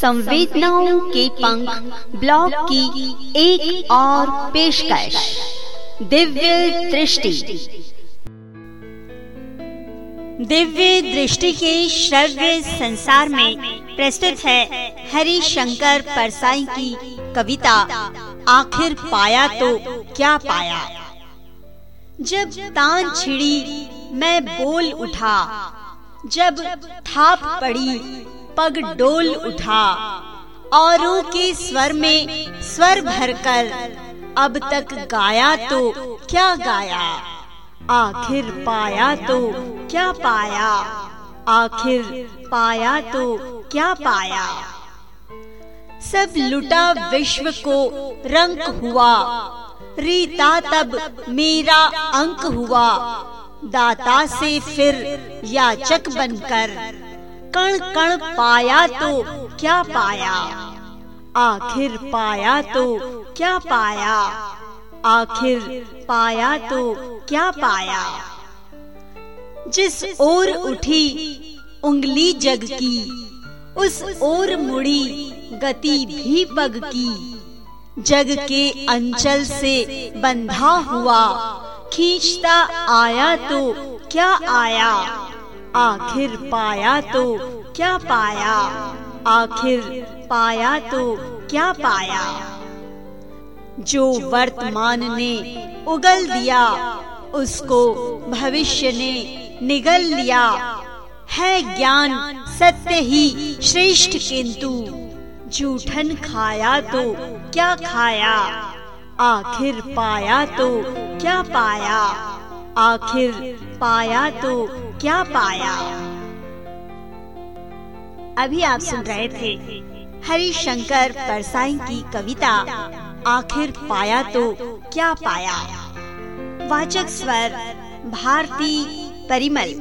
संवेदनाओं के पंख ब्लॉग की एक और पेशकश। दिव्य दृष्टि। दिव्य दृष्टि के श्रव्य संसार में प्रस्तुत है हरि शंकर परसाई की कविता, आखिर पाया तो क्या पाया? जब तान छिड़ी, मैं बोल उठा। जब थाप पड़ी पग डोल उठा। औरों के स्वर में स्वर भरकर, अब तक गाया तो क्या गाया? आखिर पाया तो क्या पाया? आखिर पाया तो क्या पाया? सब लुटा विश्व को रंग हुआ। रीता तब मेरा अंक हुआ। दाता से फिर याचक बनकर कण कण पाया तो क्या पाया? आखिर पाया तो क्या पाया? आखिर पाया तो क्या पाया? जिस ओर उठी उंगली जग की, उस ओर मुड़ी गति भी पग की। जग के अंचल से बंधा हुआ, खींचता आया तो क्या आया? आखिर पाया तो क्या पाया? आखिर पाया तो क्या पाया? जो वर्तमान ने उगल दिया, उसको भविष्य ने निगल लिया। है ज्ञान सत्य ही श्रेष्ठ किंतु, जूठन खाया तो क्या खाया? आखिर पाया तो क्या पाया? आखिर पाया तो क्या पाया? अभी आप सुन रहे थे हरिशंकर परसाई की कविता, आखिर पाया तो क्या पाया? वाचक स्वर, भारती परिमल।